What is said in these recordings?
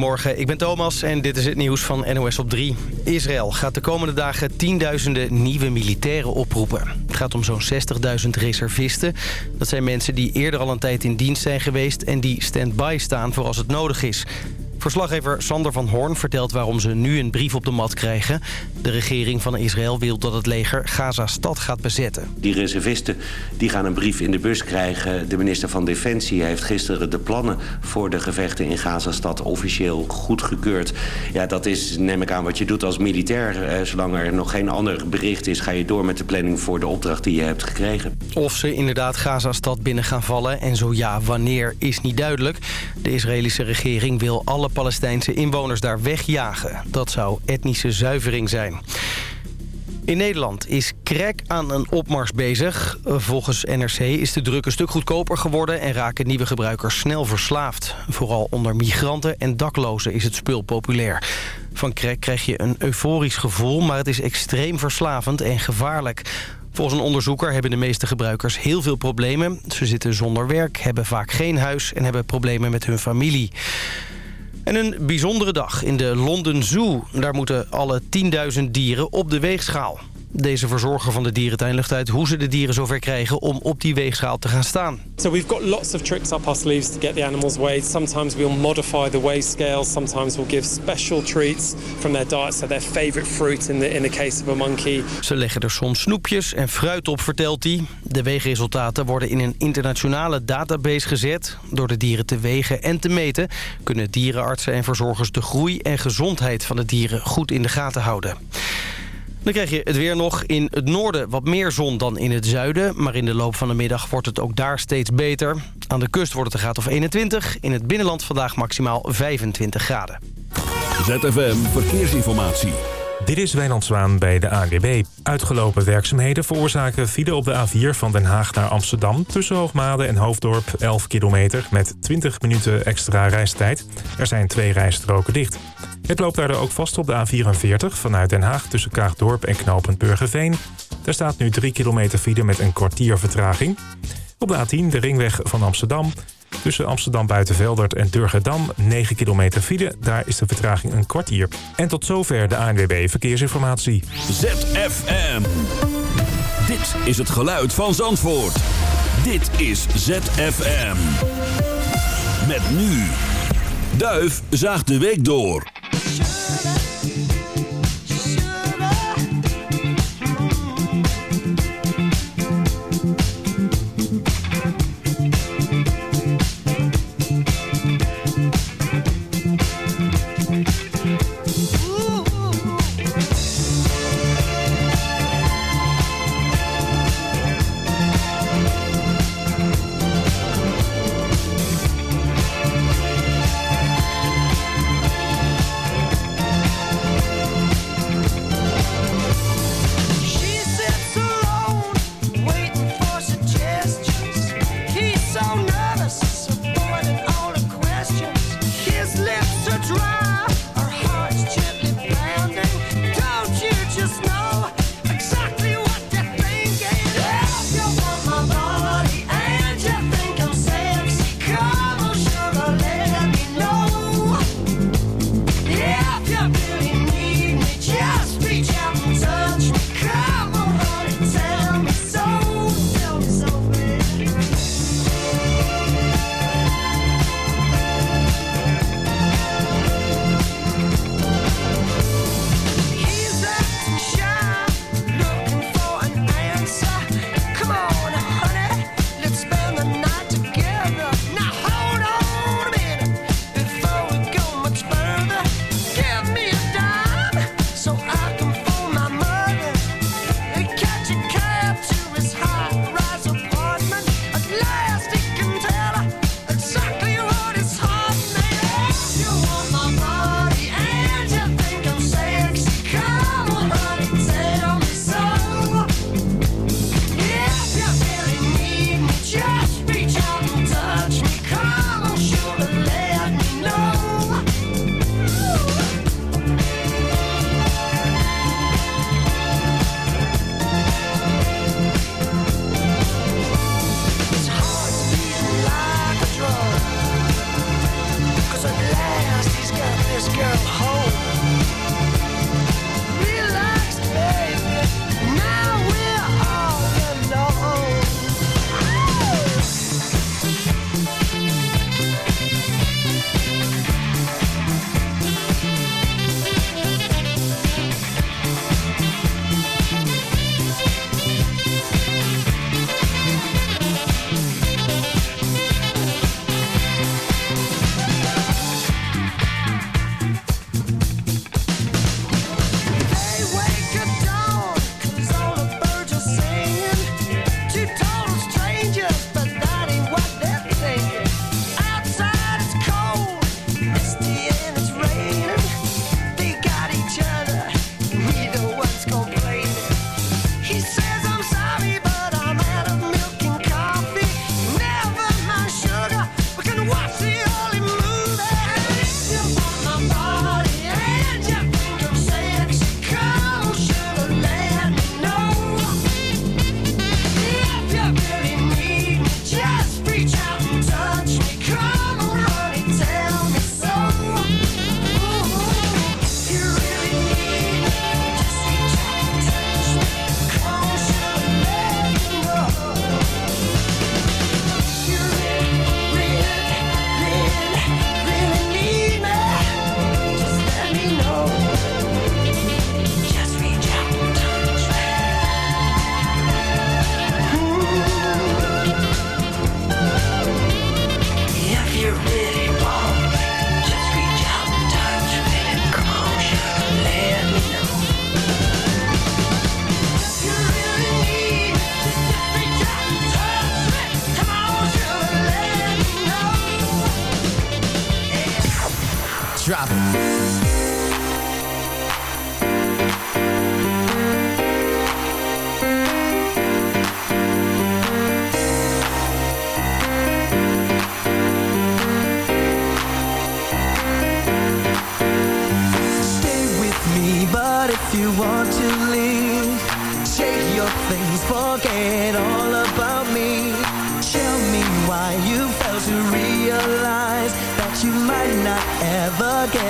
Morgen, ik ben Thomas en dit is het nieuws van NOS op 3. Israël gaat de komende dagen tienduizenden nieuwe militairen oproepen. Het gaat om zo'n 60.000 reservisten. Dat zijn mensen die eerder al een tijd in dienst zijn geweest... en die stand-by staan voor als het nodig is. Verslaggever Sander van Hoorn vertelt waarom ze nu een brief op de mat krijgen. De regering van Israël wil dat het leger Gaza-stad gaat bezetten. Die reservisten die gaan een brief in de bus krijgen. De minister van Defensie heeft gisteren de plannen voor de gevechten in Gaza-stad officieel goedgekeurd. Ja, dat is, neem ik aan, wat je doet als militair. Eh, zolang er nog geen ander bericht is, ga je door met de planning voor de opdracht die je hebt gekregen. Of ze inderdaad Gaza-stad binnen gaan vallen en zo ja, wanneer, is niet duidelijk. De Israëlische regering wil alle Palestijnse inwoners daar wegjagen. Dat zou etnische zuivering zijn. In Nederland is crack aan een opmars bezig. Volgens NRC is de druk een stuk goedkoper geworden... en raken nieuwe gebruikers snel verslaafd. Vooral onder migranten en daklozen is het spul populair. Van crack krijg je een euforisch gevoel... maar het is extreem verslavend en gevaarlijk. Volgens een onderzoeker hebben de meeste gebruikers heel veel problemen. Ze zitten zonder werk, hebben vaak geen huis... en hebben problemen met hun familie. En een bijzondere dag in de London Zoo. Daar moeten alle 10.000 dieren op de weegschaal. Deze verzorger van de dierentuin legt uit hoe ze de dieren zover krijgen om op die weegschaal te gaan staan. So we've got lots of tricks up our sleeves to get the animals weighed. Sometimes we'll modify the weigh scales. Sometimes we'll give special treats from their diet. So their favorite fruit in the, in the case of a monkey. Ze leggen er soms snoepjes en fruit op, vertelt hij. De weegresultaten worden in een internationale database gezet. Door de dieren te wegen en te meten... kunnen dierenartsen en verzorgers de groei en gezondheid van de dieren goed in de gaten houden. Dan krijg je het weer nog in het noorden wat meer zon dan in het zuiden. Maar in de loop van de middag wordt het ook daar steeds beter. Aan de kust wordt het een graad of 21. In het binnenland vandaag maximaal 25 graden. ZFM Verkeersinformatie. Dit is Wijnand Zwaan bij de ANWB. Uitgelopen werkzaamheden veroorzaken file op de A4 van Den Haag naar Amsterdam... tussen Hoogmade en Hoofddorp 11 kilometer met 20 minuten extra reistijd. Er zijn twee rijstroken dicht. Het loopt daardoor ook vast op de A44 vanuit Den Haag... tussen Kaagdorp en Knopend Burgerveen. Daar staat nu 3 kilometer file met een kwartier vertraging. Op de A10 de ringweg van Amsterdam... Tussen Amsterdam Buitenveldert en Durgedam 9 kilometer file. Daar is de vertraging een kwartier. En tot zover de ANWB Verkeersinformatie. ZFM. Dit is het geluid van Zandvoort. Dit is ZFM. Met nu. Duif zaagt de week door.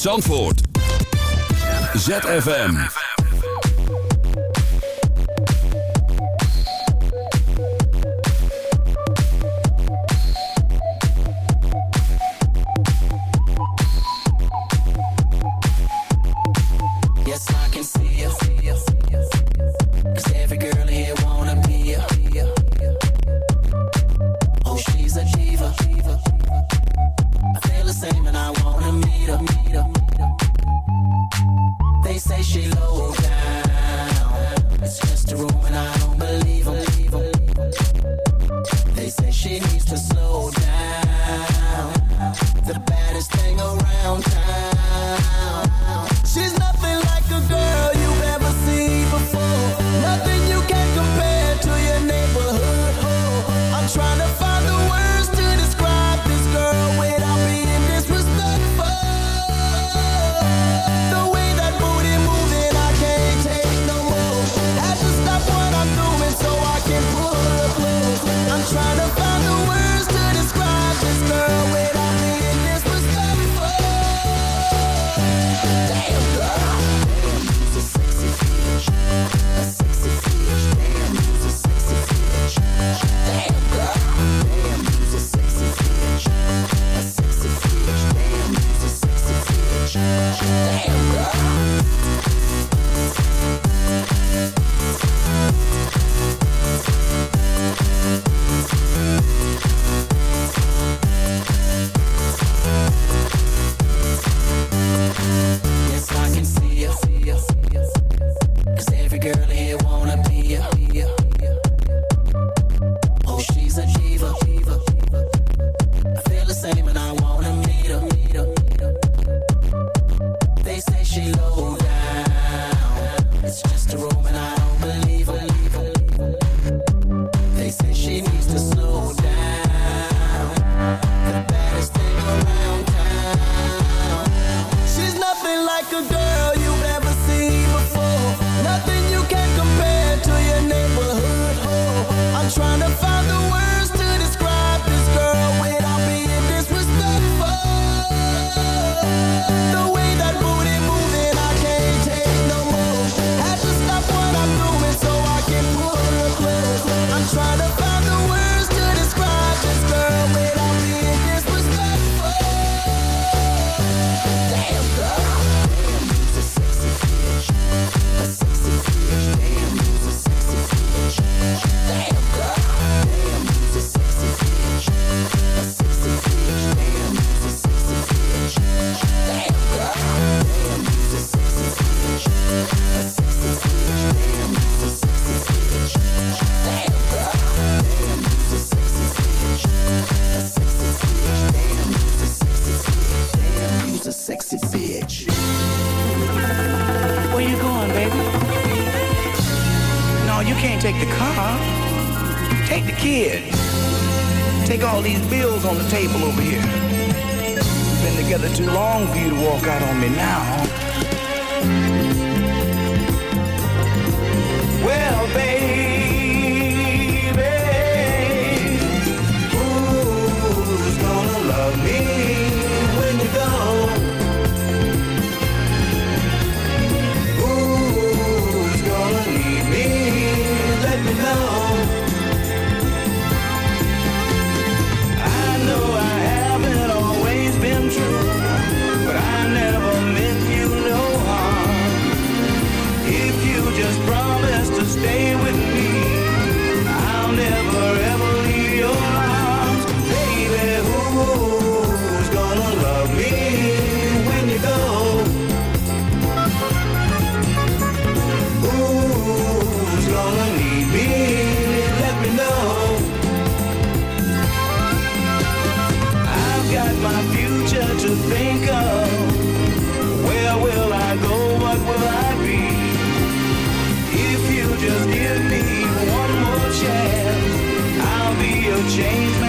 Zandvoort. ZFM. change.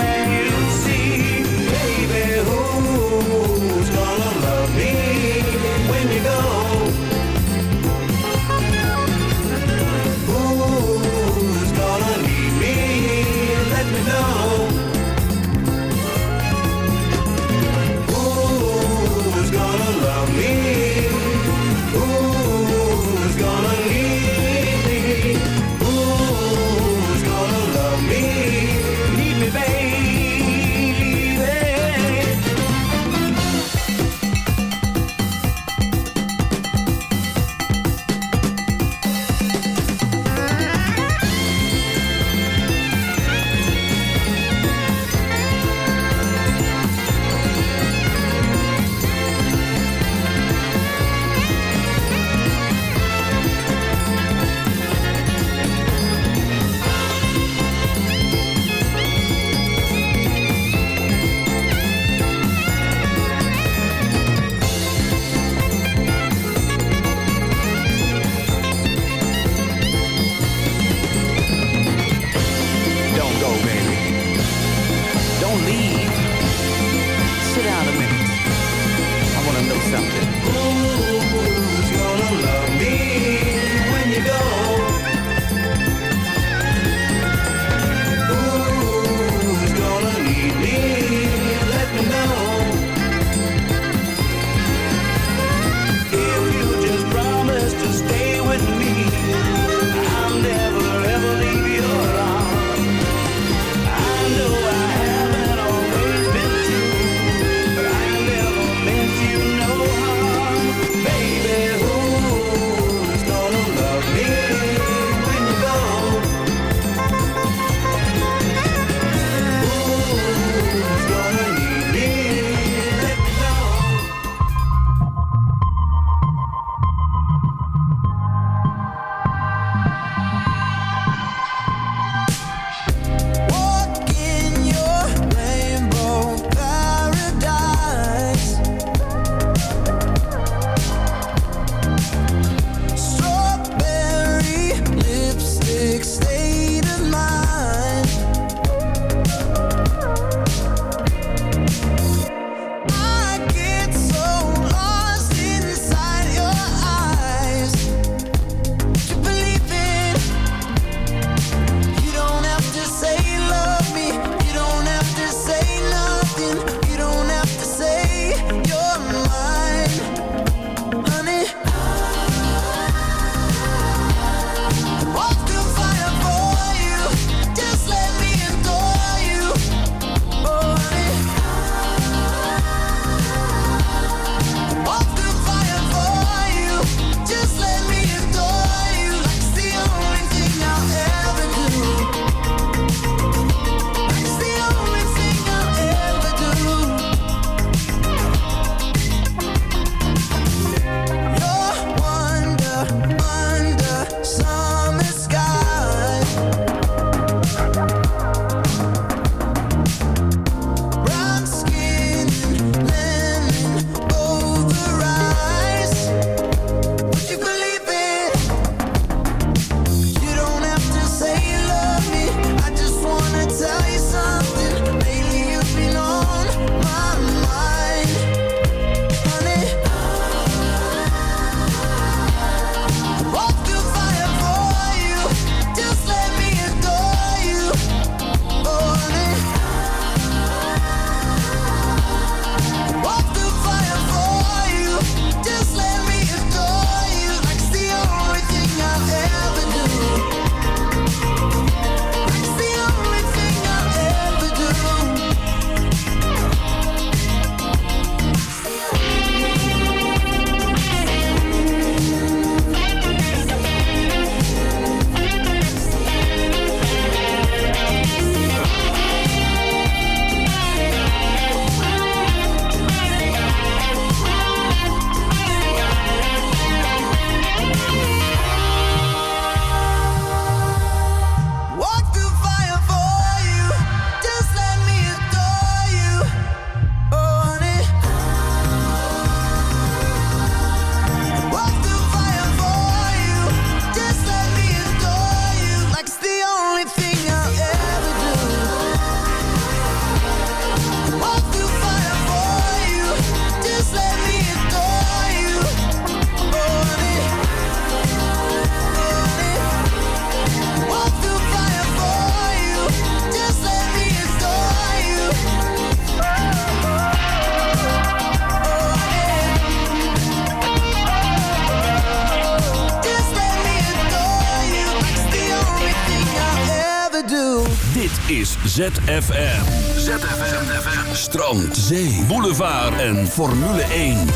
Is ZFM. ZFM. Strand, zee, boulevard en Formule 1.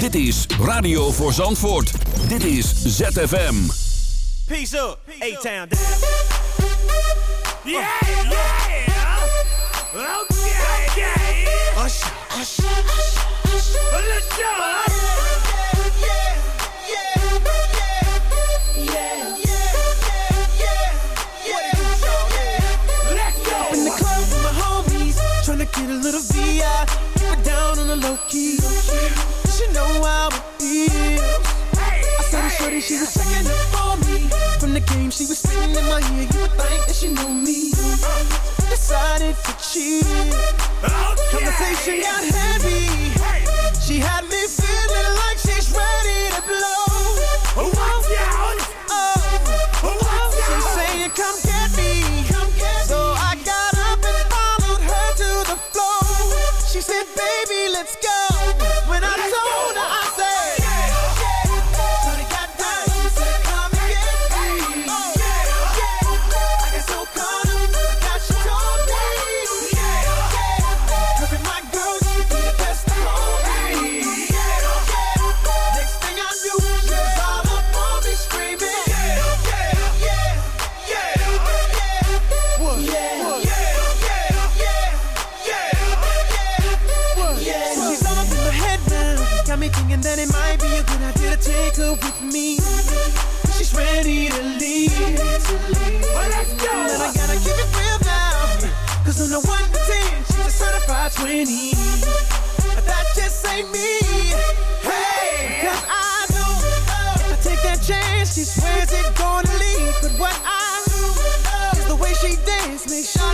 Dit is Radio voor Zandvoort. Dit is ZFM. Peace up, A-Town. Yeah, yeah. Okay, yeah. Usher, usher, usher. Let's go. Let's get a little VI. Keep it down on the low key. She know how it feels. I saw the shorty, she was checking up on me. From the game, she was spitting in my ear. You would think that she knew me. Decided to cheat. Conversation got heavy. She had me feeling like she's ready to blow. Certified 20. But that just ain't me. Hey! Cause I know if uh, I take that chance, she swears it gonna lead. But what I know uh, is the way she dance makes Shawty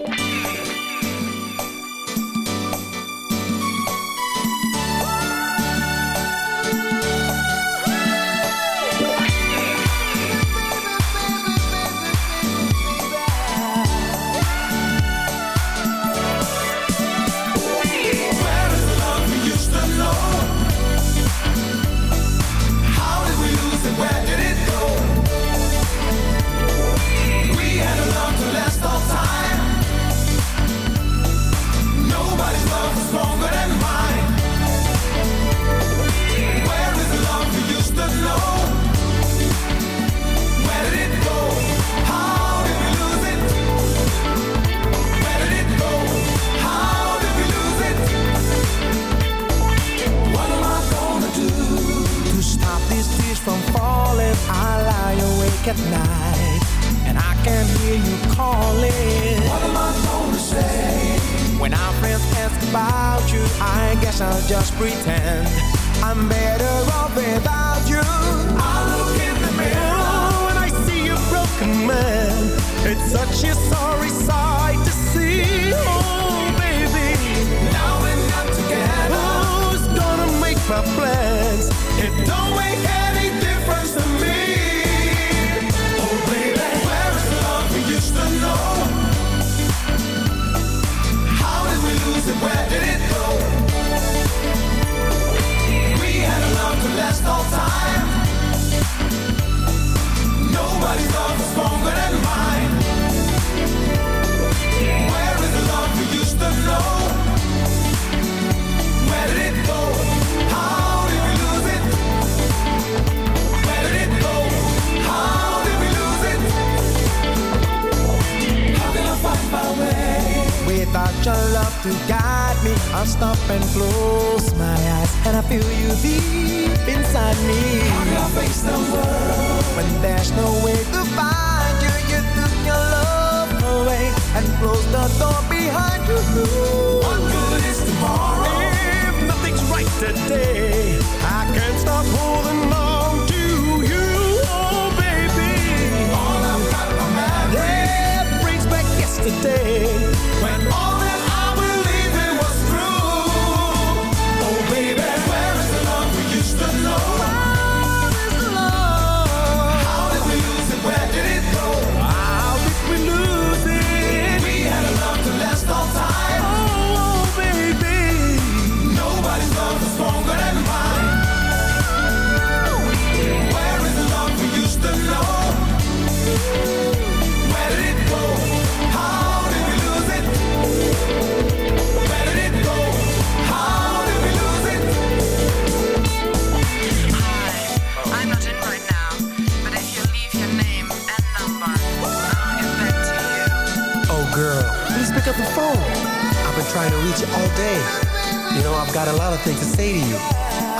say to you.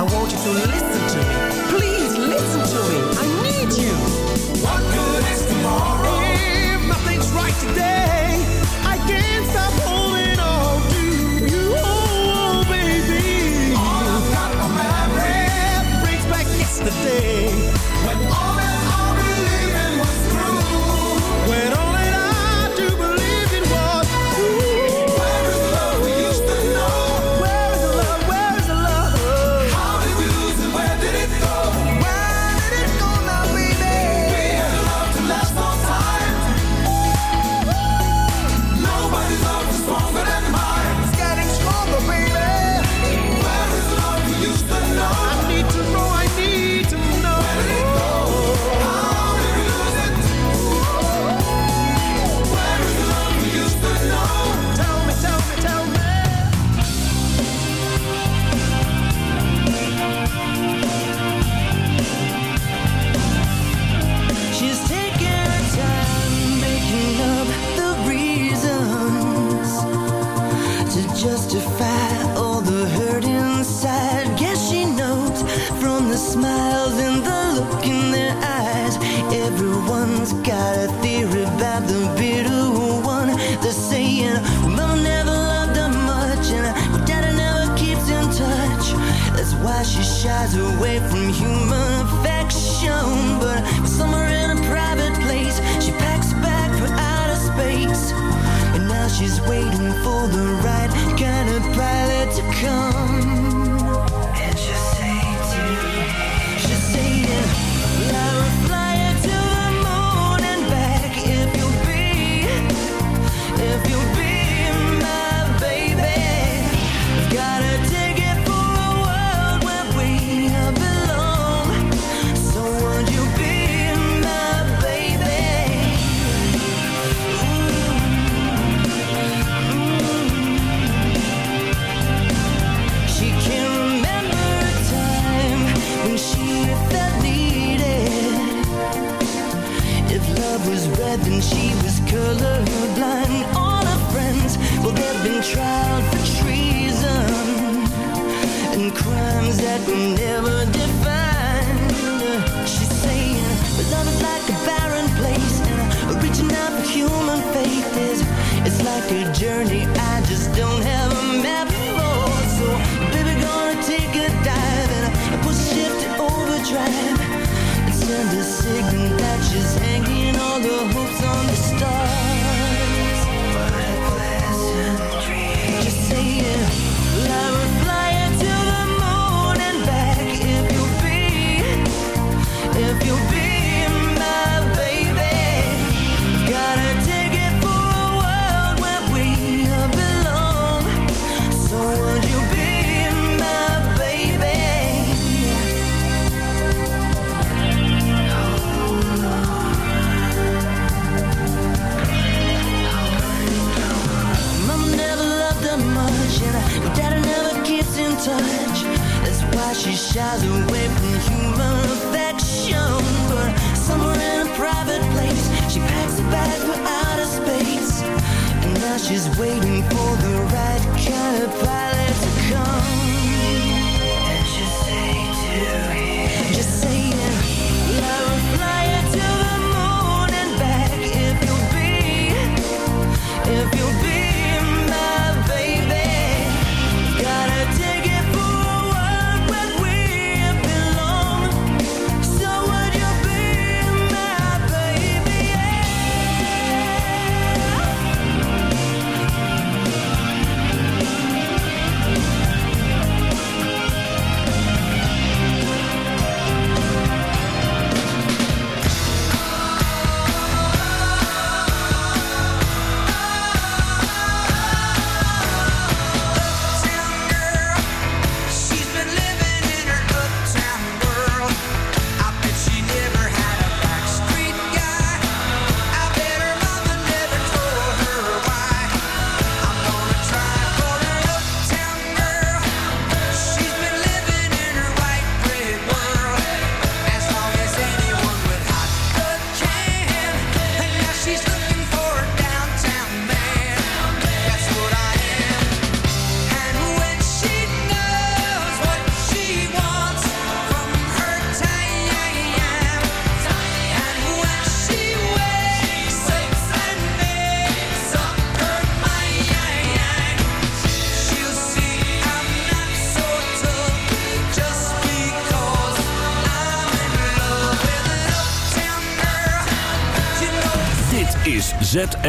I want you to listen to me. Please listen to me. I need you. What good is tomorrow? If nothing's right today, I can't stop holding on to you, oh, baby. All I've got are my breath brings back yesterday.